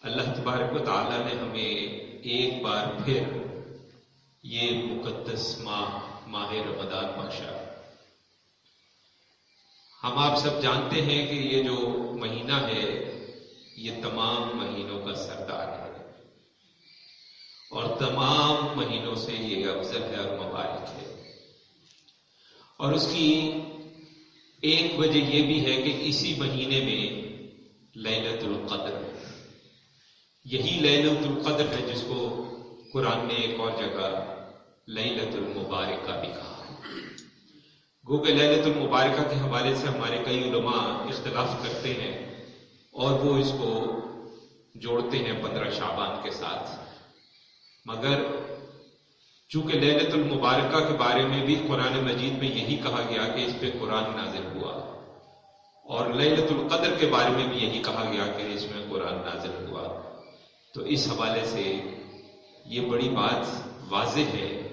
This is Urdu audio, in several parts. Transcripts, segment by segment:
اللہ تبارک و تعالیٰ نے ہمیں ایک بار پھر یہ مقدس ماہ ماہ رمضان باشا ہم آپ سب جانتے ہیں کہ یہ جو مہینہ ہے، یہ تمام مہینوں کا سردار ہے۔ اور تمام مہینوں سے یہ افضل ہے اور مبارک ہے۔ اور اس کی ایک وجہ یہ بھی ہے کہ اسی مہینے میں للت القدر ہے۔ یہی للت القدر ہے جس کو قرآن نے ایک اور جگہ للت المبارکہ بھی کہا۔ ہے گو کہ للت المبارکہ کے حوالے سے ہمارے کئی علماء اختلاف کرتے ہیں اور وہ اس کو جوڑتے ہیں پندرہ شابان کے ساتھ۔ مگر چونکہ للت المبارکہ کے بارے میں بھی قرآن مجید میں یہی کہا گیا کہ اس پہ قرآن نازل ہوا، اور للت القدر کے بارے میں بھی یہی کہا گیا کہ اس میں قرآن نازل ہوا۔ تو اس حوالے سے یہ بڑی بات واضح ہے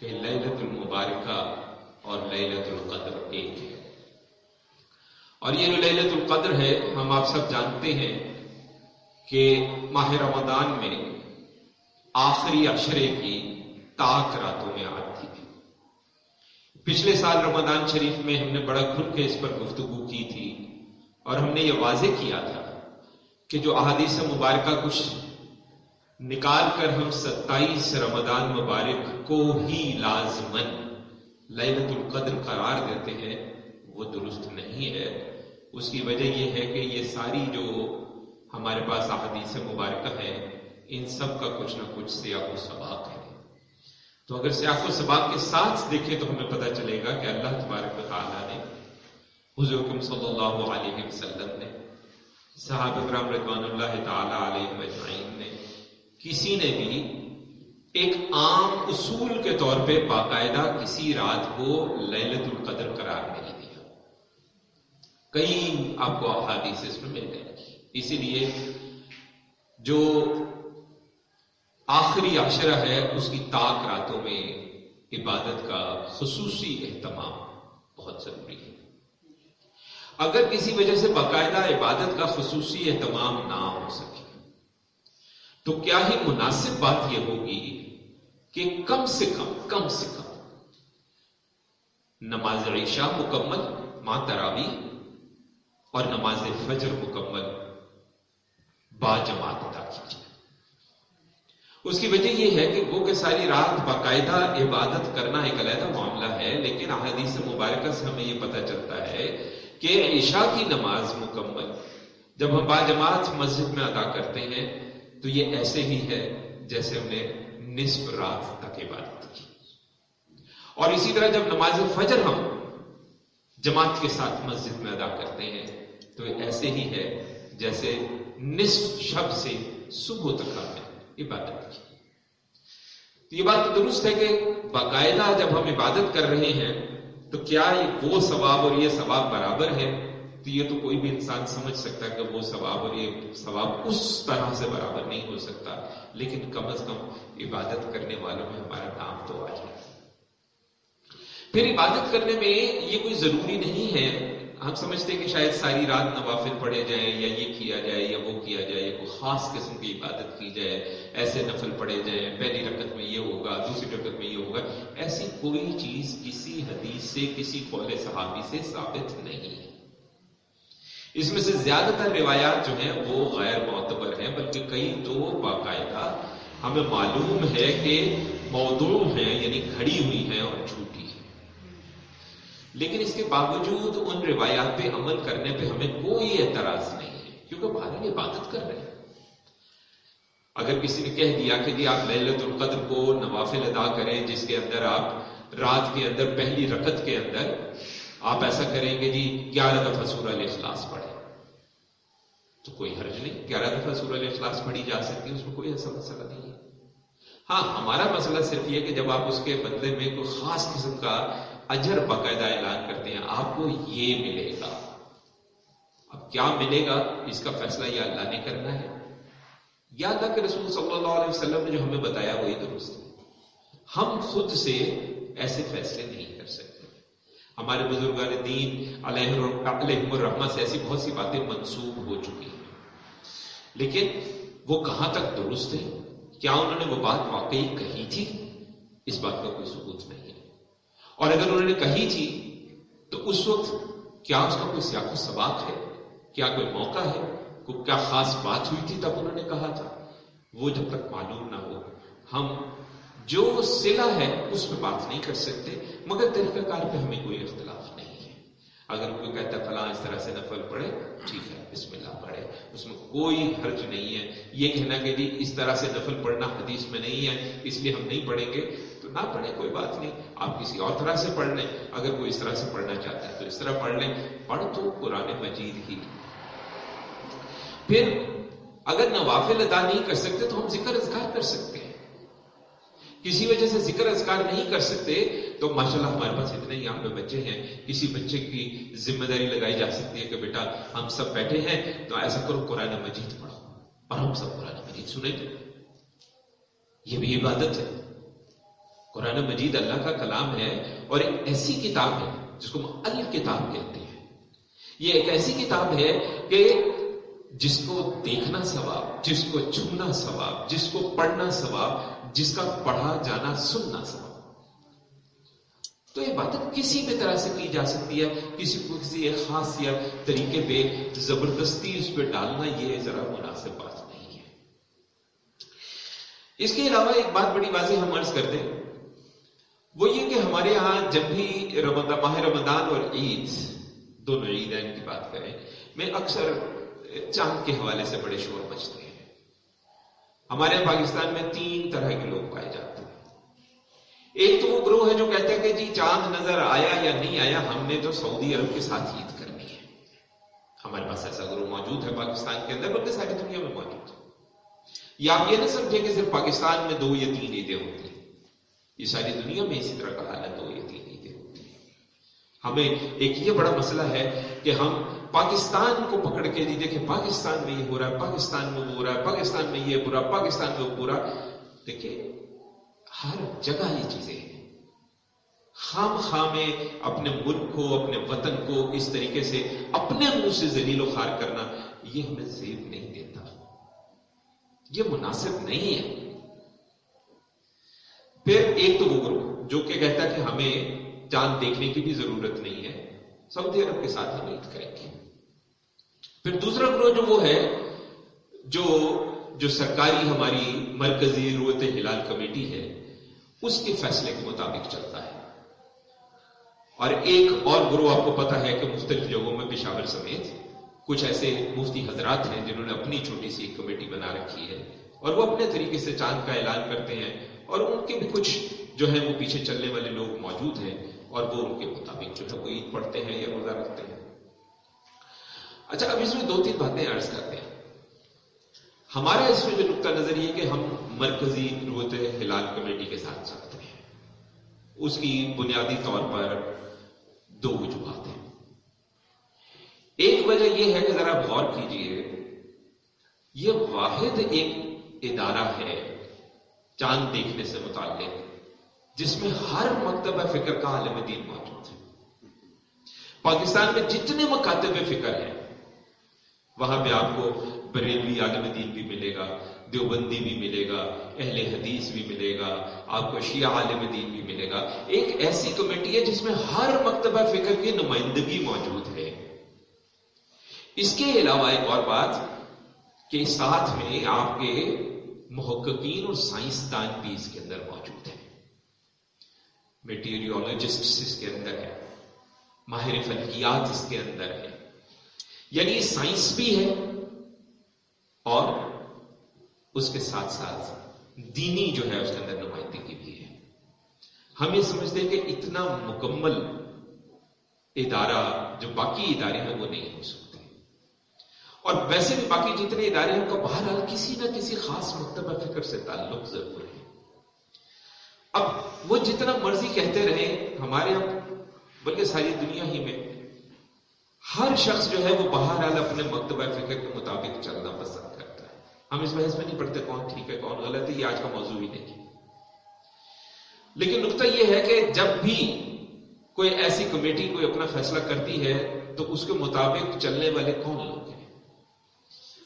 کہ للت المبارکہ اور للت القدر ایک ہے۔ اور یہ جو للت القدر ہے، ہم آپ سب جانتے ہیں کہ ماہ رمضان میں آخری اشرے کی تاک راتوں میں آتی تھی۔ پچھلے سال رمضان شریف میں ہم نے بڑا کھل کے اس پر گفتگو کی تھی اور ہم نے یہ واضح کیا تھا کہ جو احادیث مبارکہ کچھ نکال کر ہم ستائیس رمضان مبارک کو ہی لازمن للت القدر قرار دیتے ہیں، وہ درست نہیں ہے۔ اس کی وجہ یہ ہے کہ یہ ساری جو ہمارے پاس احادیث مبارکہ ہے ان سب کا کچھ نہ کچھ سیاق و سباق ہے۔ تو اگر سیاق و سباق کے ساتھ دیکھیں تو ہمیں پتہ چلے گا کہ اللہ تبارک تعالیٰ نے، حضور صلی اللہ علیہ وسلم نے، صحابہ اکرام رضوان اللہ تعالیٰ علیہ مجمعین نے کسی نے بھی ایک عام اصول کے طور پہ باقاعدہ کسی رات کو للت القدر قرار نہیں دیا۔ کئی آپ کو احادیث اس میں مل گئے۔ اسی لیے جو آخری عشرہ ہے، اس کی طاق راتوں میں عبادت کا خصوصی اہتمام بہت ضروری ہے۔ اگر کسی وجہ سے باقاعدہ عبادت کا خصوصی اہتمام نہ ہو سکے تو کیا ہی مناسب بات یہ ہوگی کہ کم سے کم کم سے کم۔ نماز عشاء مکمل، ماں تراوی اور نماز فجر مکمل۔ با جماعت ادا کیجیے اس کی وجہ یہ ہے کہ وہ کہ ساری رات باقاعدہ عبادت کرنا ایک علیحدہ معاملہ ہے، لیکن احادیث مبارکہ سے ہمیں یہ پتہ چلتا ہے کہ عشاء کی نماز مکمل، جب ہم با جماعت مسجد میں ادا کرتے ہیں تو یہ ایسے ہی ہے جیسے ہم نے نصف رات تک عبادت کی۔ اور اسی طرح جب نماز فجر ہم جماعت کے ساتھ مسجد میں ادا کرتے ہیں، تو ایسے ہی ہے جیسے نصف شب سے صبح تک ہم نے عبادت کی۔ تو یہ بات درست ہے کہ باقاعدہ جب ہم عبادت کر رہے ہیں، تو کیا وہ ثواب اور یہ ثواب برابر ہے؟ تو یہ تو کوئی بھی انسان سمجھ سکتا ہے کہ وہ ثواب اور یہ ثواب اس طرح سے برابر نہیں ہو سکتا۔ لیکن کم از کم عبادت کرنے والوں میں ہمارا نام تو آ جائے۔ پھر عبادت کرنے میں یہ کوئی ضروری نہیں ہے۔ ہم سمجھتے ہیں کہ شاید ساری رات نوافل پڑھے جائیں یا یہ کیا جائے یا وہ کیا جائے، یا کوئی خاص قسم کی عبادت کی جائے۔ ایسے نفل پڑھے جائیں، پہلی رکعت میں یہ ہوگا، دوسری رکعت میں یہ ہوگا۔ ایسی کوئی چیز کسی حدیث سے، کسی قول صحابی سے ثابت نہیں۔ ہے اس میں سے زیادہ تر روایات جو ہیں وہ غیر معتبر ہیں، بلکہ کئی تو باقاعدہ ہمیں معلوم ہے کہ موضوع ہیں یعنی کھڑی ہوئی ہیں اور جھوٹی ہیں۔ لیکن اس کے باوجود ان روایات پہ عمل کرنے پہ ہمیں کوئی اعتراض نہیں ہے، کیونکہ بھارت عبادت کر رہے ہیں۔ اگر کسی نے کہہ دیا کہ جی آپ للت القدر کو نوافل ادا کریں، جس کے اندر آپ رات کے اندر، پہلی رکت کے اندر آپ ایسا کریں گے جی گیارہ دفعہ سورہ الاخلاص پڑھیں۔ تو کوئی حرج نہیں، گیارہ دفعہ سورہ اخلاص پڑھی جا سکتی ہے، اس میں کوئی ایسا مسئلہ نہیں ہے۔ ہاں ہمارا مسئلہ صرف یہ کہ جب آپ اس کے بدلے میں کوئی خاص قسم کا اجر باقاعدہ اعلان کرتے ہیں، آپ کو یہ ملے گا۔ اب کیا ملے گا؟ اس کا فیصلہ یہ اللہ نے کرنا ہے۔ یا اللہ کے رسول صلی اللہ علیہ وسلم نے جو ہمیں بتایا، وہی درست ہے۔ ہم خود سے ایسے فیصلے نہیں کر سکتے ہمارے بزرگان دین علیہ الرحمہ سے ایسی بہت سی باتیں منسوخ ہو چکی ہیں۔ لیکن وہ کہاں تک درست ہے؟ کیا انہوں نے وہ بات واقعی کہی تھی؟ اس بات کا کوئی ثبوت نہیں ہے۔ اور اگر انہوں نے کہی تھی، تو اس وقت کیا اس کا کوئی سیاق و سباق ہے؟ کیا کوئی موقع ہے؟ کوئی کیا خاص بات ہوئی تھی تب انہوں نے کہا تھا؟ وہ جب تک معلوم نہ ہو، ہم جو سلا ہے اس میں بات نہیں کر سکتے، مگر طریقہ کار پہ ہمیں کوئی اختلاف نہیں ہے۔ اگر کوئی کہتا ہے فلاں اس طرح سے نفل پڑھے، ٹھیک ہے، بسم اللہ پڑھے، اس میں کوئی حرج نہیں ہے۔ یہ کہنا کہ جی اس طرح سے نفل پڑھنا حدیث میں نہیں ہے، اس لیے ہم نہیں پڑھیں گے، تو نہ پڑھیں، کوئی بات نہیں۔ آپ کسی اور طرح سے پڑھ لیں۔ اگر کوئی اس طرح سے پڑھنا چاہتا ہے تو اس طرح پڑھ لیں۔ پڑھ تو قرآن مجید ہی۔ پھر اگر نوافل ادا نہیں کر سکتے تو ہم ذکر اذکار کر سکتے کسی وجہ سے ذکر اذکار نہیں کر سکتے، تو ماشاءاللہ ہمارے پاس اتنے یہاں پہ بچے ہیں، کسی بچے کی ذمہ داری لگائی جا سکتی ہے کہ بیٹا ہم سب بیٹھے ہیں، تو ایسا کرو قرآن مجید پڑھو۔ اور ہم سب قرآن مجید سنیں گے یہ بھی عبادت ہے۔ قرآن مجید اللہ کا کلام ہے اور ایک ایسی کتاب ہے جس کو ال کتاب کہتے ہیں۔ یہ ایک ایسی کتاب ہے کہ جس کو دیکھنا ثواب، جس کو چھونا ثواب، جس کو پڑھنا ثواب جس کا پڑھا جانا سننا ثواب تو یہ بات کسی بھی طرح سے کی جا سکتی ہے، کسی کو کسی ایک خاص یا طریقے پہ زبردستی اس پہ ڈالنا، یہ ذرا مناسب بات نہیں ہے۔ اس کے علاوہ ایک بات بڑی واضح ہم عرض کرتے ہیں وہ یہ کہ ہمارے ہاں جب بھی رمضان، ماہ رمضان اور عید، دونوں عیدین کی بات کریں، میں اکثر چاند کے حوالے سے بڑے شور مچتے ہیں ہمارے پاکستان میں تین طرح کے لوگ پائے جاتے ہیں۔ ایک تو وہ گروہ ہے جو کہتے ہیں کہ جی چاند نظر آیا یا نہیں آیا، ہم نے تو سعودی عرب کے ساتھ عید کرنی ہے۔ ہمارے پاس ایسا گروہ موجود ہے پاکستان کے اندر، بلکہ ساری دنیا میں موجود ہے۔ یا آپ یہ نہ سمجھیں کہ صرف پاکستان میں دو یا تین عیدیں ہوتی ہیں۔ یہ ساری دنیا میں اسی طرح کا حال ہے، دو یا تین۔ ہمیں ایک یہ بڑا مسئلہ ہے کہ ہم پاکستان کو پکڑ کے جی دیکھیں، پاکستان میں یہ ہو رہا ہے، پاکستان میں وہ ہو رہا ہے، پاکستان میں یہ برا پاکستان میں وہ برا دیکھیں، ہر جگہ یہ چیزیں ہیں۔ خام خام اپنے ملک کو، اپنے وطن کو اس طریقے سے اپنے منہ سے زلیل و خار کرنا، یہ ہمیں زیب نہیں دیتا۔ یہ مناسب نہیں ہے۔ پھر ایک تو وہ گروہ جو کہ کہتا ہے کہ ہمیں چاند دیکھنے کی بھی ضرورت نہیں ہے، سعودی عرب کے ساتھ ہم عید کریں گے۔ پھر دوسرا گروہ جو وہ ہے، جو جو سرکاری ہماری مرکزی روت ہلال کمیٹی ہے، اس کے فیصلے کے مطابق چلتا ہے۔ اور ایک اور گروہ، آپ کو پتا ہے کہ مختلف جگہوں میں پشاور سمیت کچھ ایسے مفتی حضرات ہیں جنہوں نے اپنی چھوٹی سی ایک کمیٹی بنا رکھی ہے۔ اور وہ اپنے طریقے سے چاند کا اعلان کرتے ہیں اور ان کے بھی کچھ جو ہے وہ پیچھے چلنے والے لوگ موجود ہیں۔ اور وہ ان کے مطابق جو ہے وہ عید پڑھتے ہیں یا روزہ رکھتے ہیں۔ اچھا اب اس میں دو تین باتیں عرض کرتے ہیں۔ ہمارا اس میں جو نقطہ نظر یہ کہ ہم مرکزی روت ہلال کمیٹی کے ساتھ چلتے ہیں۔ اس کی بنیادی طور پر دو وجوہات ہیں۔ ایک وجہ یہ ہے کہ ذرا غور کیجیے، یہ واحد ایک ادارہ ہے چاند دیکھنے سے متعلق۔ جس میں ہر مکتبہ فکر کا عالم دین موجود ہے۔ پاکستان میں جتنے مکاتب فکر ہیں، وہاں پہ آپ کو بریلوی عالم دین بھی ملے گا، دیوبندی بھی ملے گا، اہل حدیث بھی ملے گا، آپ کو شیعہ عالم دین بھی ملے گا۔ ایک ایسی کمیٹی ہے جس میں ہر مکتبہ فکر کی نمائندگی موجود ہے۔ اس کے علاوہ ایک اور بات کہ ساتھ میں آپ کے محققین اور سائنسدان بھی اس کے اندر موجود ہیں۔ میٹیریولوجسٹ اس کے اندر ہے، ماہر فلکیات اس کے اندر ہے۔ یعنی سائنس بھی ہے اور اس کے ساتھ ساتھ دینی جو ہے اس کے اندر نمائندگی بھی ہے۔ ہم یہ سمجھتے ہیں کہ اتنا مکمل ادارہ، جو باقی ادارے ہیں، وہ نہیں ہو سکتے۔ اور ویسے بھی باقی جتنے ادارے ہیں، ان کا بہرحال کسی نہ کسی خاص مکتبہ فکر سے تعلق ضرور ہے۔ اب وہ جتنا مرضی کہتے رہے ہمارے یہاں بلکہ ساری دنیا ہی میں، ہر شخص جو ہے وہ بہرحال اپنے مکتبہ فکر کے مطابق چلنا پسند کرتا ہے۔ ہم اس بحث میں نہیں پڑھتے کون ٹھیک ہے، کون غلط ہے، یہ آج کا موضوع ہی نہیں۔ لیکن نقطہ یہ ہے کہ جب بھی کوئی ایسی کمیٹی کوئی اپنا فیصلہ کرتی ہے تو اس کے مطابق چلنے والے کون لوگ ہیں؟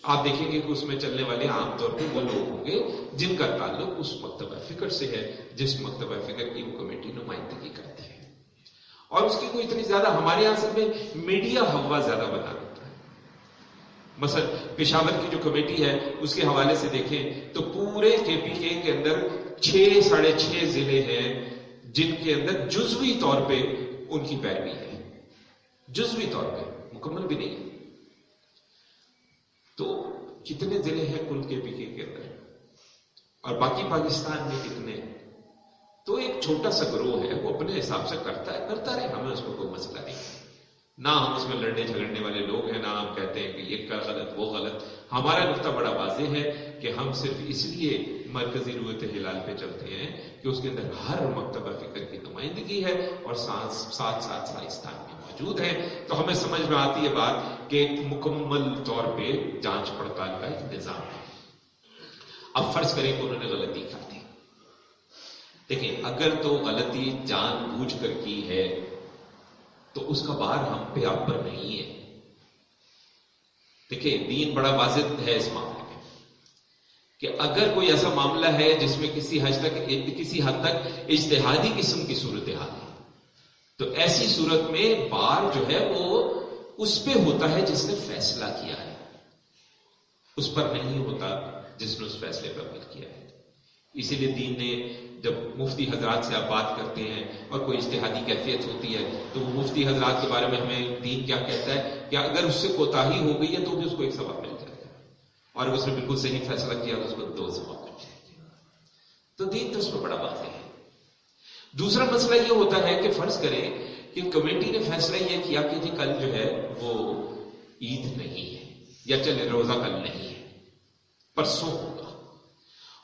آپ دیکھیں گے کہ اس میں چلنے والے عام طور پہ وہ لوگ ہوں گے جن کا تعلق اس مکتبہ فکر سے ہے، جس مکتبہ فکر کی وہ کمیٹی نمائندگی کرتی ہے۔ اور اس کی کوئی اتنی زیادہ ہمارے یہاں سے میڈیا ہوا زیادہ بنا دیتا ہے۔ مثلا پشاور کی جو کمیٹی ہے، اس کے حوالے سے دیکھیں تو پورے کے پی کے کے اندر چھ، ساڑھے چھ ضلع ہیں جن کے اندر جزوی طور پہ ان کی پیروی ہے۔ جزوی طور پہ، مکمل بھی نہیں ہے۔ تو کتنے ضلع ہیں کل کے پی کے اندر اور باقی پاکستان میں کتنے تو ایک چھوٹا سا گروہ ہے، وہ اپنے حساب سے کرتا ہے، کرتا رہے، ہمیں اس کو کوئی مسئلہ نہیں۔ نہ ہم اس میں لڑنے جھگڑنے والے لوگ ہیں، نہ ہم کہتے ہیں کہ یہ کا غلط، وہ غلط۔ ہمارا نقطہ بڑا واضح ہے کہ ہم صرف اس لیے مرکزی رویت ہلال پہ چلتے ہیں کہ اس کے اندر ہر مکتبہ فکر کی نمائندگی ہے اور ساتھ ساتھ سائنسدان بھی موجود ہیں۔ تو ہمیں سمجھ میں آتی ہے بات کہ مکمل طور پہ جانچ پڑتال کا ایک نظام ہے۔ اب فرض کریں کہ انہوں نے غلطی کر دی۔ دیکھیں، اگر تو غلطی جان بوجھ کر کی ہے تو اس کا بار ہم پہ آپ پر نہیں ہے۔ دیکھیں، دین بڑا واضح ہے اس معاملے میں کہ اگر کوئی ایسا معاملہ ہے جس میں کسی حد تک، کسی حد تک اجتہادی قسم کی صورت حال ہے، تو ایسی صورت میں بار جو ہے وہ اس پہ ہوتا ہے جس نے فیصلہ کیا ہے۔ اس پر نہیں ہوتا جس نے اس فیصلے پر عمل کیا ہے۔ اسی لیے دین نے جب مفتی حضرات سے آپ بات کرتے ہیں اور کوئی اشتہادی کیفیت ہوتی ہے، تو وہ مفتی حضرات کے بارے میں ہمیں دین کیا کہتا ہے؟ کہ اگر اس سے کوتا ہی ہو گئی ہے تو بھی اس کو ایک سبب مل جائے گا۔ اور اس نے بالکل صحیح فیصلہ کیا تو اس کو دو سبب مل جائے گا تو دین تو اس میں بڑا بات ہے۔ دوسرا مسئلہ یہ ہوتا ہے کہ فرض کریں کہ کمیٹی نے فیصلہ یہ کیا کہ جی کل جو ہے وہ عید نہیں ہے، یا چلے روزہ کل نہیں ہے، پرسوں ہوگا۔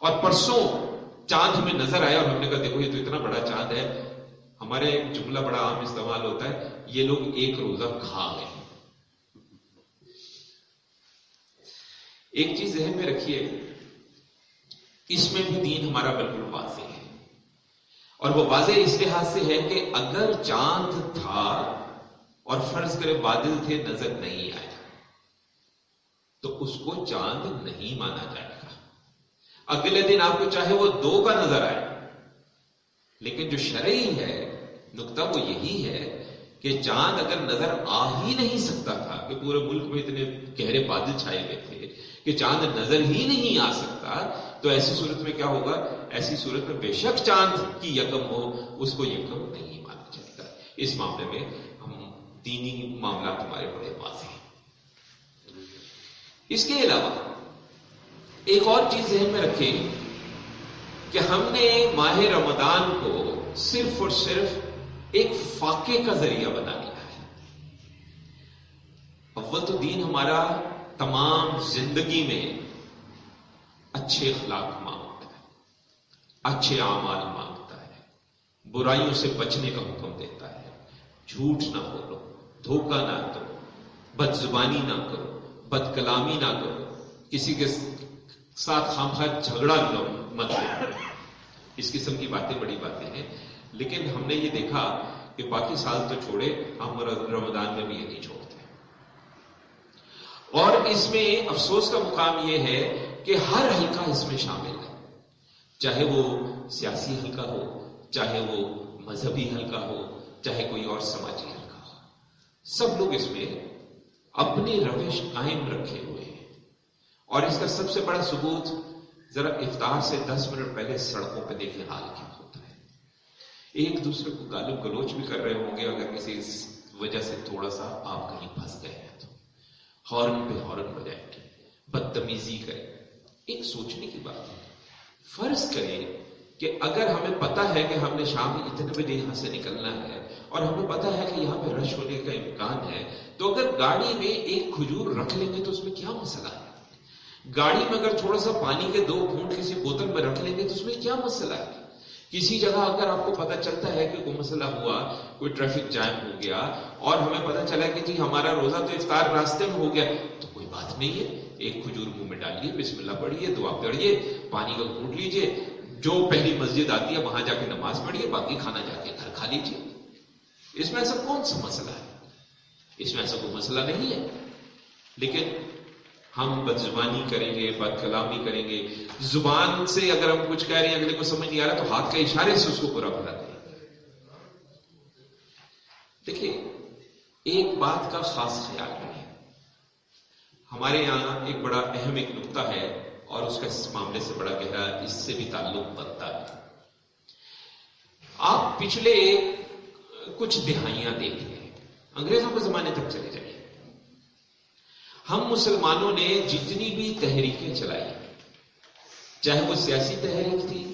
اور پرسوں چاند ہمیں نظر آیا اور ہم نے کہا، دیکھو، یہ تو اتنا بڑا چاند ہے۔ ہمارے ایک جملہ بڑا عام استعمال ہوتا ہے، یہ لوگ ایک روزہ کھا گئے ایک چیز ذہن میں رکھیے، اس میں بھی دین ہمارا بالکل واضح ہے۔ اور وہ واضح اس لحاظ سے ہے کہ اگر چاند تھا اور فرض کرے بادل تھے، نظر نہیں آئے تو اس کو چاند نہیں مانا جائے گا اگلے دن آپ کو چاہے وہ دو کا نظر آئے۔ لیکن جو شرعی ہے، نقطہ وہ یہی ہے کہ چاند اگر نظر آ ہی نہیں سکتا تھا کہ پورے ملک میں اتنے گہرے بادل چھائے ہوئے تھے کہ چاند نظر ہی نہیں آ سکتا، تو ایسی صورت میں کیا ہوگا؟ ایسی صورت میں بے شک چاند کی یکم ہو، اس کو یکم نہیں مانا جائے گا۔ اس معاملے میں ہم دینی معاملات ہمارے بڑے واضح ہیں۔ اس کے علاوہ ایک اور چیز ذہن میں رکھیں کہ ہم نے ماہ رمضان کو صرف اور صرف ایک فاقے کا ذریعہ بنا لیا ہے۔ اول تو دین ہمارا تمام زندگی میں اچھے اخلاق مانگتا ہے، اچھے اعمال مانگتا ہے، برائیوں سے بچنے کا حکم دیتا ہے۔ جھوٹ نہ بولو، دھوکہ نہ کرو بد زبانی نہ کرو بد کلامی نہ کرو، کسی کے ساتھ خام خواہ جھگڑا لو مت اس قسم کی باتیں بڑی باتیں ہیں۔ لیکن ہم نے یہ دیکھا کہ باقی سال تو چھوڑے، ہم رمضان میں بھی یہ نہیں چھوڑتے اور اس میں افسوس کا مقام یہ ہے کہ ہر حلقہ اس میں شامل ہے۔ چاہے وہ سیاسی حلقہ ہو، چاہے وہ مذہبی حلقہ ہو، چاہے کوئی اور سماجی حلقہ ہو۔ سب لوگ اس میں اپنی روش قائم رکھے ہوئے اور اس کا سب سے بڑا ثبوت ذرا افطار سے دس منٹ پہلے سڑکوں پہ دیکھنے حال کیا ہوتا ہے۔ ایک دوسرے کو گالب گلوچ بھی کر رہے ہوں گے اگر کسی وجہ سے تھوڑا سا آپ کہیں پھنس گئے ہیں تو۔ ہارن پہ ہارن بجائے گے، بدتمیزی کرے ایک سوچنے کی بات ہے۔ فرض کریں کہ اگر ہمیں پتا ہے کہ ہم نے شام اتنے بجے یہاں سے نکلنا ہے اور ہمیں پتا ہے کہ یہاں پہ رش ہونے کا امکان ہے، تو اگر گاڑی میں ایک کھجور رکھ لیں گے تو اس میں کیا مسئلہ ہے؟ گاڑی میں اگر تھوڑا سا پانی کے دو گھونٹ کسی بوتل میں رکھ لیں گے تو اس میں کیا مسئلہ ہے؟ کسی جگہ اگر آپ کو پتا چلتا ہے کہ کوئی مسئلہ ہوا، کوئی ٹریفک جام ہو گیا اور ہمیں پتا چلا کہ جی ہمارا روزہ تو افطار راستے میں ہو گیا، تو کوئی بات نہیں ہے۔ ایک کھجور منہ میں ڈالیے، بسم اللہ پڑھیے، دعا پڑھیے، پانی کا گھونٹ لیجیے۔ جو پہلی مسجد آتی ہے، وہاں جا کے نماز پڑھیے، باقی کھانا جا کے گھر کھا لیجیے۔ اس میں ایسا کون سا مسئلہ ہے؟ اس میں ایسا کوئی مسئلہ نہیں ہے۔ لیکن ہم بد زبانی کریں گے بد کلامی کریں گے۔ زبان سے اگر ہم کچھ کہہ رہے ہیں، اگلے کو سمجھ نہیں آ رہا تو ہاتھ کے اشارے سے اس کو برا بھلا دیں۔ دیکھیے، ایک بات کا خاص خیال رکھیں۔ ہمارے یہاں ایک بڑا اہم ایک نقطہ ہے اور اس کا اس معاملے سے بڑا گہرا اس سے بھی تعلق بنتا ہے۔ آپ پچھلے کچھ دہائیاں دیکھ لیں انگریزوں کے زمانے تک چلے جائیں۔ ہم مسلمانوں نے جتنی بھی تحریکیں چلائی، چاہے وہ سیاسی تحریک تھی،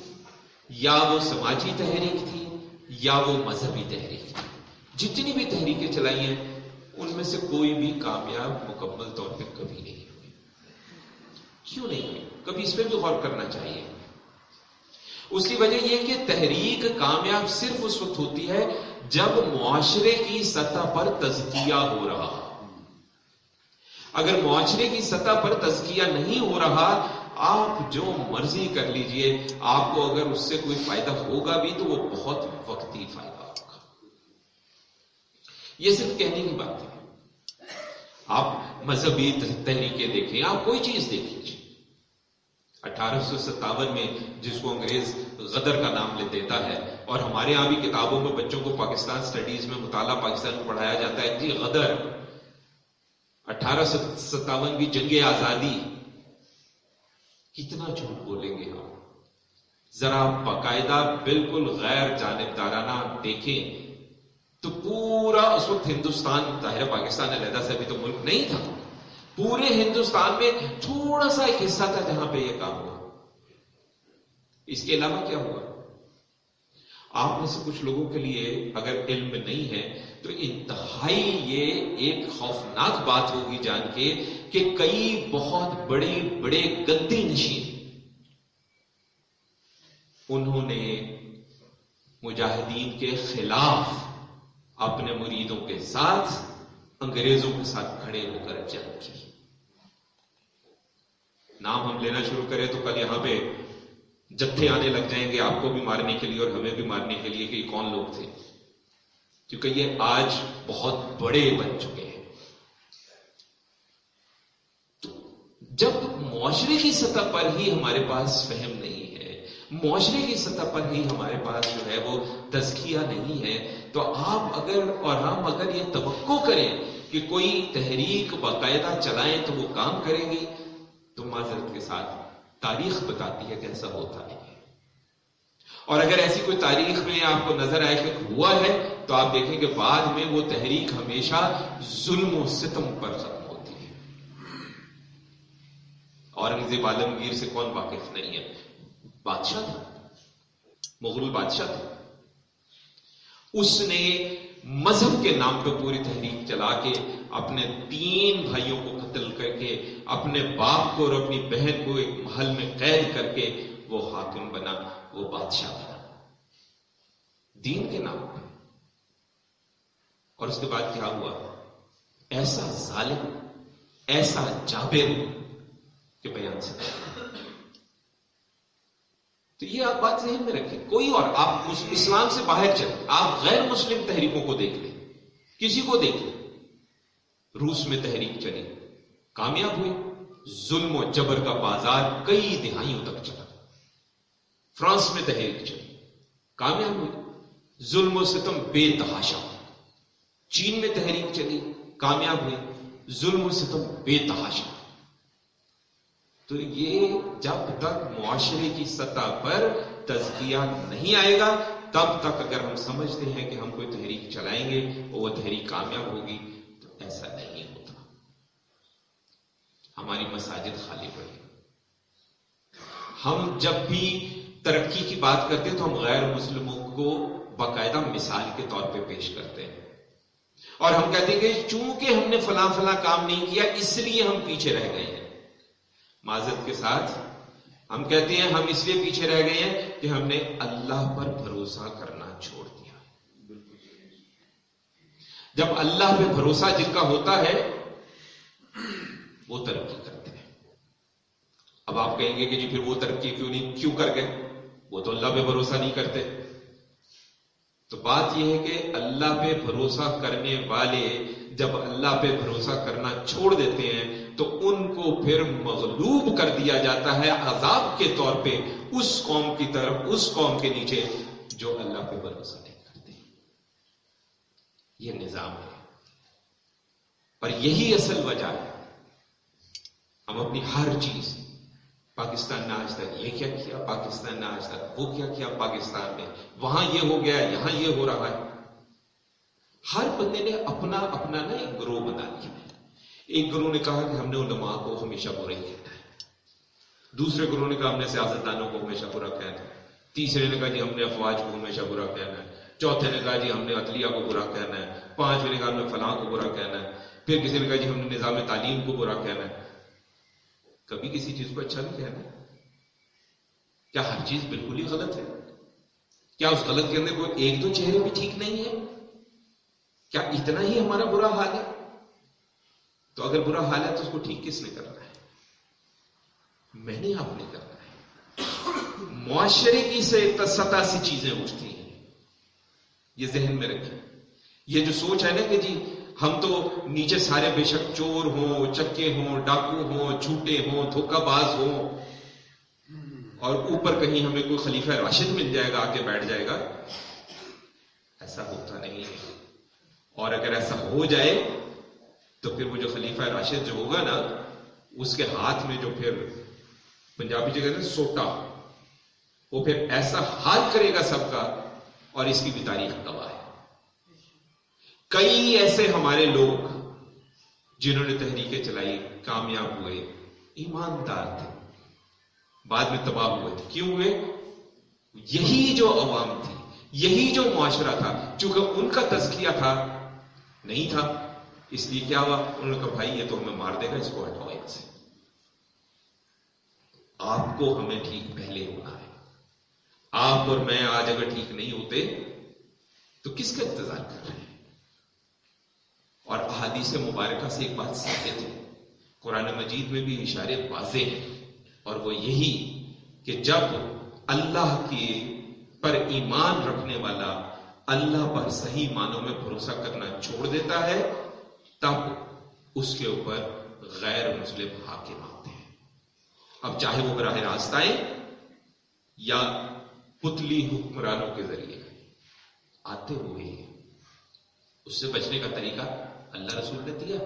یا وہ سماجی تحریک تھی، یا وہ مذہبی تحریک تھی، جتنی بھی تحریکیں چلائی ہیں، ان میں سے کوئی بھی کامیاب مکمل طور پہ کبھی نہیں ہوئی۔ کیوں نہیں ہوئی؟ کبھی اس پہ بھی غور کرنا چاہیے۔ اس کی وجہ یہ کہ تحریک کامیاب صرف اس وقت ہوتی ہے جب معاشرے کی سطح پر تزکیہ ہو رہا اگر معاشرے کی سطح پر تزکیہ نہیں ہو رہا، آپ جو مرضی کر لیجیے، آپ کو اگر اس سے کوئی فائدہ ہوگا بھی تو وہ بہت وقتی فائدہ ہوگا۔ یہ صرف کہنے کی بات ہے۔ آپ مذہبی تحریکیں دیکھیں، آپ کوئی چیز دیکھ لیجیے اٹھارہ سو ستاون میں جس کو انگریز غدر کا نام لے دیتا ہے، اور ہمارے یہاں بھی کتابوں میں بچوں کو پاکستان سٹڈیز میں مطالعہ پاکستان میں پڑھایا جاتا ہے جی غدر۔ اٹھارہ سو ستاون کی جنگ آزادی، کتنا جھوٹ بولیں گے ہم ذرا باقاعدہ بالکل غیر جانبدارانہ دیکھیں تو پورا اس وقت ہندوستان، ظاہر پاکستان علیحدہ سے ابھی تو ملک نہیں تھا، پورے ہندوستان میں تھوڑا سا ایک حصہ تھا جہاں پہ یہ کام ہوا۔ اس کے علاوہ کیا ہوا؟ آپ میں سے کچھ لوگوں کے لیے اگر علم نہیں ہے تو انتہائی یہ ایک خوفناک بات ہوگی جان کے کہ کئی بہت بڑے بڑے گدی نشین انہوں نے مجاہدین کے خلاف اپنے مریدوں کے ساتھ انگریزوں کے ساتھ کھڑے ہو کر جنگ کی۔ نام ہم لینا شروع کریں تو کل یہاں پہ جتھے آنے لگ جائیں گے آپ کو بھی مارنے کے لیے اور ہمیں بھی مارنے کے لیے کہ یہ کون لوگ تھے۔ کیونکہ یہ آج بہت بڑے بن چکے ہیں۔ تو جب معاشرے کی سطح پر ہی ہمارے پاس فہم نہیں ہے، معاشرے کی سطح پر ہی ہمارے پاس جو ہے وہ تزکیہ نہیں ہے، تو آپ اگر اور ہم اگر یہ توقع کریں کہ کوئی تحریک باقاعدہ چلائیں تو وہ کام کریں گی تو معذرت کے ساتھ تاریخ بتاتی ہے کیسا ہوتا ہے۔ اور اگر ایسی کوئی تاریخ میں آپ کو نظر آئے کہ ہوا ہے تو آپ دیکھیں کہ بعد میں وہ تحریک ہمیشہ ظلم و ستم پر ختم ہوتی ہے۔ اورنگزیب عالمگیر سے کون واقف نہیں ہے؟ بادشاہ تھا۔ مغل بادشاہ تھا۔ اس نے مذہب کے نام پہ پوری تحریک چلا کے اپنے تین بھائیوں کو قتل کر کے، اپنے باپ کو اور اپنی بہن کو ایک محل میں قید کر کے وہ حاکم بنا، وہ بادشاہ بنا۔ دین کے نام پہ۔ اور اس کے بعد کیا ہوا؟ ایسا ظالم، ایسا جابر کہ بیان سے تو یہ آپ بات ذہن میں رکھیں۔ کوئی اور، آپ اسلام سے باہر چلیں۔ آپ غیر مسلم تحریکوں کو دیکھ لیں۔ کسی کو دیکھ لیں۔ روس میں تحریک چلی۔ کامیاب ہوئی ظلم و جبر کا بازار کئی دہائیوں تک چلا۔ فرانس میں تحریک چلی۔ کامیاب ہوئی ظلم و ستم بے تحاشا۔ چین میں تحریک چلی، کامیاب ہوئی، ظلم و ستم، بے تحاشا۔ تو یہ جب تک معاشرے کی سطح پر تزکیہ نہیں آئے گا، تب تک اگر ہم سمجھتے ہیں کہ ہم کوئی تحریک چلائیں گے اور وہ تحریک کامیاب ہوگی، تو ایسا نہیں ہوتا۔ ہماری مساجد خالی پڑی ہم جب بھی ترقی کی بات کرتے ہیں تو ہم غیر مسلموں کو باقاعدہ مثال کے طور پہ پیش کرتے ہیں۔ اور ہم کہتے ہیں کہ چونکہ ہم نے فلاں فلاں کام نہیں کیا، اس لیے ہم پیچھے رہ گئے ہیں۔ معذرت کے ساتھ ہم کہتے ہیں، ہم اس لیے پیچھے رہ گئے ہیں کہ ہم نے اللہ پر بھروسہ کرنا چھوڑ دیا۔ جب اللہ پہ بھروسہ جن کا ہوتا ہے، وہ ترقی کرتے ہیں۔ اب آپ کہیں گے کہ جی پھر وہ ترقی کیوں نہیں، کیوں کر گئے؟ وہ تو اللہ پہ بھروسہ نہیں کرتے۔ تو بات یہ ہے کہ اللہ پہ بھروسہ کرنے والے جب اللہ پہ بھروسہ کرنا چھوڑ دیتے ہیں، تو ان کو پھر مغلوب کر دیا جاتا ہے عذاب کے طور پہ اس قوم کی طرف، اس قوم کے نیچے جو اللہ پہ بھروسہ نہیں کرتے۔ یہ نظام ہے۔ اور یہی اصل وجہ ہے۔ ہم اپنی ہر چیز پاکستان نے آج تک یہ کیا کیا؟ پاکستان نے آج تک وہ کیا کیا پاکستان میں؟ وہاں یہ ہو گیا یہاں یہ ہو رہا ہے۔ ہر بندے نے اپنا اپنا نا ایک گروہ بنا لیا ایک گروہ نے کہا کہ ہم نے علماء کو ہمیشہ برا ہی کہنا ہے۔ دوسرے گروہ نے کہا ہم نے سیاستدانوں کو ہمیشہ برا کہنا ہے۔ تیسرے نے کہا جی ہم نے افواج کو ہمیشہ برا کہنا ہے۔ چوتھے نے کہا جی ہم نے عطلیہ کو برا کہنا ہے۔ پانچویں نے کہا ہم نے فلاں کو برا کہنا ہے۔ پھر کسی نے کہا جی ہم نے نظام تعلیم کو برا کہنا ہے۔ کبھی کسی چیز کو اچھا نہیں کہنا کیا ہر چیز بالکل ہی غلط ہے؟ کیا اس غلط کے اندر کوئی ایک دو چہرے بھی ٹھیک نہیں ہے کیا اتنا ہی ہمارا برا حال ہے؟ تو اگر برا حال ہے تو اس کو ٹھیک کس نے کرنا ہے؟ میں نے آپ نے کرنا ہے۔ معاشرے کی سے سطح سی چیزیں اٹھتی ہیں۔ یہ ذہن میں رکھیں۔ یہ جو سوچ ہے نا کہ جی ہم تو نیچے سارے بے شک چور ہوں، چکے ہوں، ڈاکو ہوں، جھوٹے ہوں، دھوکہ باز ہوں۔ اور اوپر کہیں ہمیں کوئی خلیفہ راشد مل جائے گا، آگے بیٹھ جائے گا۔ ایسا ہوتا نہیں۔ ہے اور اگر ایسا ہو جائے، تو پھر وہ جو خلیفہ راشد جو ہوگا نا، اس کے ہاتھ میں جو پھر پنجابی جگہ نا سوٹا، وہ پھر ایسا حال کرے گا سب کا، اور اس کی بھی تاریخ گواہ ہے۔ کئی ایسے ہمارے لوگ جنہوں نے تحریکیں چلائی، کامیاب ہوئے، ایماندار تھے۔ بعد میں تباہ ہوئے تھے۔ کیوں ہوئے؟ یہی جو عوام تھی، یہی جو معاشرہ تھا، چونکہ ان کا تذکیہ تھا، نہیں تھا۔ اس لیے کیا ہوا؟ انہوں نے کہا، بھائی، یہ تو ہمیں مار دے گا، اس کو ہٹاؤ یہاں سے۔ آپ کو ہمیں ٹھیک پہلے ہونا ہے۔ آپ اور میں آج اگر ٹھیک نہیں ہوتے، تو کس کا انتظار کر رہے ہیں؟ اور احادیث مبارکہ سے ایک بات سیکھتے تھے قرآن مجید میں بھی اشارے واضح ہیں اور وہ یہی کہ جب اللہ کی پر ایمان رکھنے والا اللہ پر صحیح معنوں میں بھروسہ کرنا چھوڑ دیتا ہے، تب اس کے اوپر غیر مسلم حاکم آتے ہیں۔ اب چاہے وہ براہ راست آئے یا پتلی حکمرانوں کے ذریعے آتے ہوئے اس سے بچنے کا طریقہ اللہ رسول نے دیا۔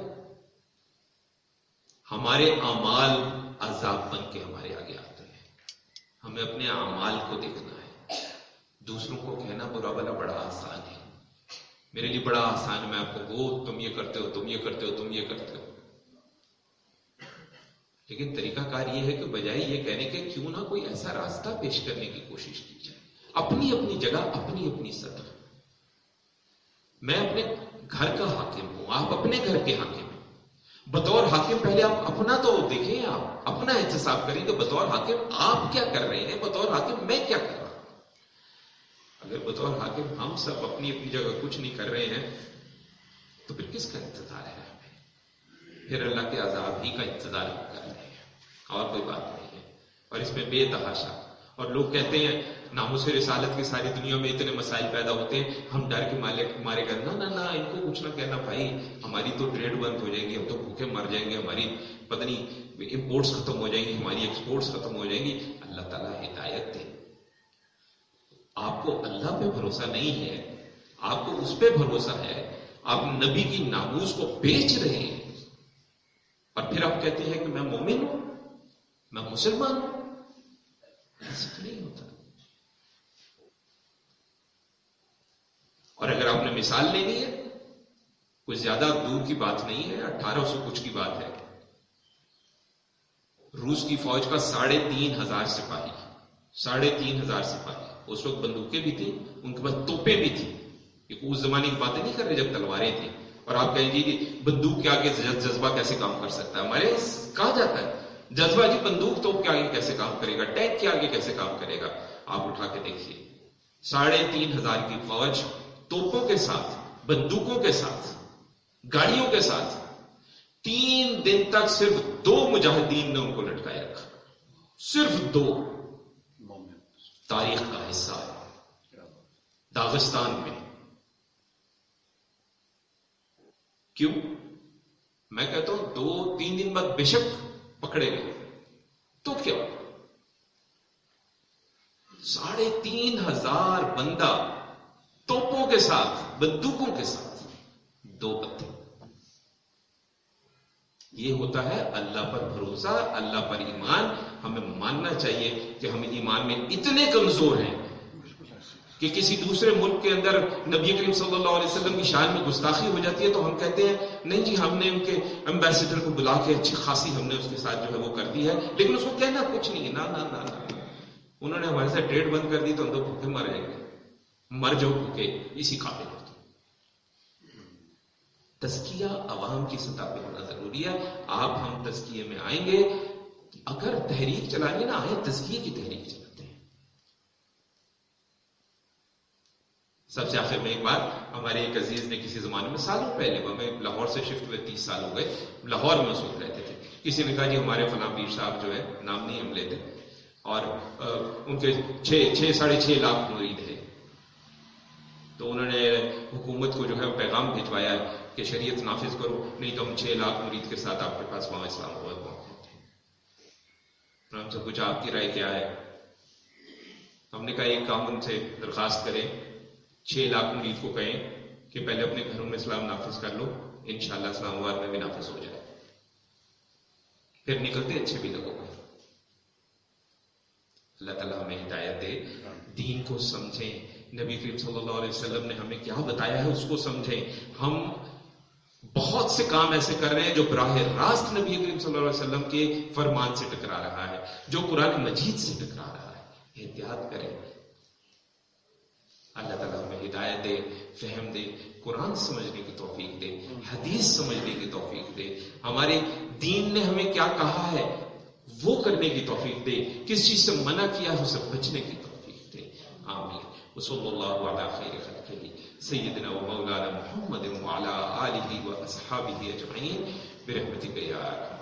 ہمارے اعمال عذاب بن کے ہمارے آگے آتے ہیں۔ ہمیں اپنے اعمال کو دیکھنا ہے۔ دوسروں کو کہنا برا بلا بڑا آسان ہے۔ میرے لیے بڑا آسان ہے، میں آپ کو وہ تم یہ کرتے ہو، تم یہ کرتے ہو، تم یہ کرتے ہو۔ لیکن طریقہ کار یہ ہے کہ بجائے یہ کہنے کے، کیوں نہ کوئی ایسا راستہ پیش کرنے کی کوشش کی جائے۔ اپنی اپنی جگہ، اپنی اپنی سطح۔ میں اپنے گھر کا حاکم ہوں آپ اپنے گھر کے حاکم ہیں بطور حاکم، پہلے آپ اپنا تو دیکھیں آپ، اپنا احتساب کریں کہ بطور حاکم آپ کیا کر رہے ہیں، بطور حاکم میں کیا کر رہا ہوں۔ اگر بطور حاکم ہم سب اپنی اپنی جگہ کچھ نہیں کر رہے ہیں، تو پھر کس کا انتظار ہے ہمیں؟ پھر اللہ کے عذاب ہی کا انتظار کر رہے ہیں، اور کوئی بات نہیں ہے۔ اور اس میں بے تحاشا، اور لوگ کہتے ہیں ناموس رسالت کی ساری دنیا میں اتنے مسائل پیدا ہوتے ہیں، ہم ڈر کے مارے گا، نہ نہ ان کو کچھ نہ کہنا بھائی، ہماری تو ٹریڈ بند ہو جائے گی ہم تو بھوکے مر جائیں گے، ہماری پتنی امپورٹس ختم ہو جائیں گی، ہماری ایکسپورٹس ختم ہو جائیں گی۔ اللہ تعالیٰ ہدایت دے۔ آپ کو اللہ پہ بھروسہ نہیں ہے، آپ کو اس پہ بھروسہ ہے، آپ نبی کی ناموس کو بیچ رہے ہیں۔ اور پھر آپ کہتے ہیں کہ میں مومن ہوں، میں مسلمان ہوں۔ ایسا نہیں ہوتا۔ اور اگر آپ نے مثال لینی ہے، کوئی زیادہ دور کی بات نہیں ہے، اٹھارہ سو کچھ کی بات ہے۔ روس کی فوج کا ساڑھے تین ہزار سپاہی، ساڑھے تین ہزار سپاہی۔ اس وقت بندوقیں بھی تھیں، ان کے پاس توپیں بھی تھیں۔ اس زمانے کی باتیں نہیں کر رہے جب تلواریں تھیں۔ اور آپ کہیں گے کہ بندوق کے آگے جذبہ کیسے کام کر سکتا ہے؟ ہمارے کہا جاتا ہے۔ جذبہ جی بندوق توپ کے آگے کیسے کام کرے گا؟ ٹینک کے آگے کیسے کام کرے گا؟ آپ اٹھا کے دیکھیے۔ ساڑھے تین ہزار کی فوج توپوں کے ساتھ، بندوقوں کے ساتھ، گاڑیوں کے ساتھ، تین دن تک صرف دو مجاہدین نے ان کو لٹکائے رکھا صرف دو۔ تاریخ کا حصہ۔ ہے داغستان میں۔ کیوں؟ میں کہتا ہوں، دو، تین دن بعد بے شک پکڑے گئے۔ تو کیا؟ ساڑھے تین ہزار بندہ توپوں کے ساتھ، بندوقوں کے ساتھ۔ دو پتے۔ یہ ہوتا ہے اللہ پر بھروسہ، اللہ پر ایمان۔ ہمیں ماننا چاہیے کہ ہم ایمان میں اتنے کمزور ہیں کہ کسی دوسرے ملک کے اندر نبی کریم صلی اللہ علیہ وسلم کی شان میں گستاخی ہو جاتی ہے تو ہم کہتے ہیں، نہیں جی ہم نے ان کے امبیسڈر کو بلا کے اچھی خاصی ہم نے اس کے ساتھ جو ہے وہ کر دی ہے۔ لیکن اس کو کہنا کچھ نہیں نہ نہ نہ انہوں نے ہمارے ساتھ ٹریڈ بند کر دی تو ہم تو بھوکے مر جائیں گے۔ مر جاؤ بھوکے اسی قابل ہوتے تسکیہ عوام کی سطح پہ ہونا ضروری ہے۔ آپ ہم تسکیے میں آئیں گے اگر تحریک چلائیں گے نا آئے تسکیے کی تحریک چلائیں سب سے آخر میں ایک بار ہمارے ایک عزیز نے کسی زمانے میں، سالوں پہلے ہمیں لاہور سے شفٹ ہوئے، تیس سال ہو گئے، لاہور میں سوچ رہتے تھے۔ کسی نے کہا جی ہمارے فلاں پیر صاحب جو ہے نام نہیں ہم لیتے۔ اور ان کے چھ چھ، ساڑھے چھ لاکھ مرید ہے تو انہوں نے حکومت کو جو ہے پیغام بھجوایا کہ شریعت نافذ کرو نہیں تو ہم چھ لاکھ مرید کے ساتھ آپ کے پاس وہاں اسلام آباد پہنچتے ہیں۔ ہم سے کچھ آپ کی رائے کیا ہے؟ ہم نے کہا ایک کام ان سے درخواست کریں چھ لاکھ مرید کو کہیں کہ پہلے اپنے گھروں میں اسلام نافذ کر لو انشاءاللہ اسلام آباد میں بھی نافذ ہو جائے۔ پھر نکلتے اچھے بھی لوگوں کو اللہ تعالیٰ ہمیں ہدایت دے۔ دین کو سمجھیں۔ نبی کریم صلی اللہ علیہ وسلم نے ہمیں کیا بتایا ہے اس کو سمجھیں۔ ہم بہت سے کام ایسے کر رہے ہیں جو براہ راست نبی کریم صلی اللہ علیہ وسلم کے فرمان سے ٹکرا رہا ہے، جو قرآن مجید سے ٹکرا رہا ہے۔ احتیاط کریں۔ اللہ تعالیٰ ہمیں ہدایت دے، فہم دے، قرآن سمجھنے کی توفیق دے، حدیث سمجھنے کی توفیق دے۔ ہمارے دین نے ہمیں کیا کہا ہے؟ وہ کرنے کی توفیق دے۔ کس چیز سے منع کیا ہے، اسے بچنے کی توفیق وصلى الله على خير خلقه، سيدنا ومولانا محمد وعلى آله وأصحابه أجمعين، برحمتك يا یا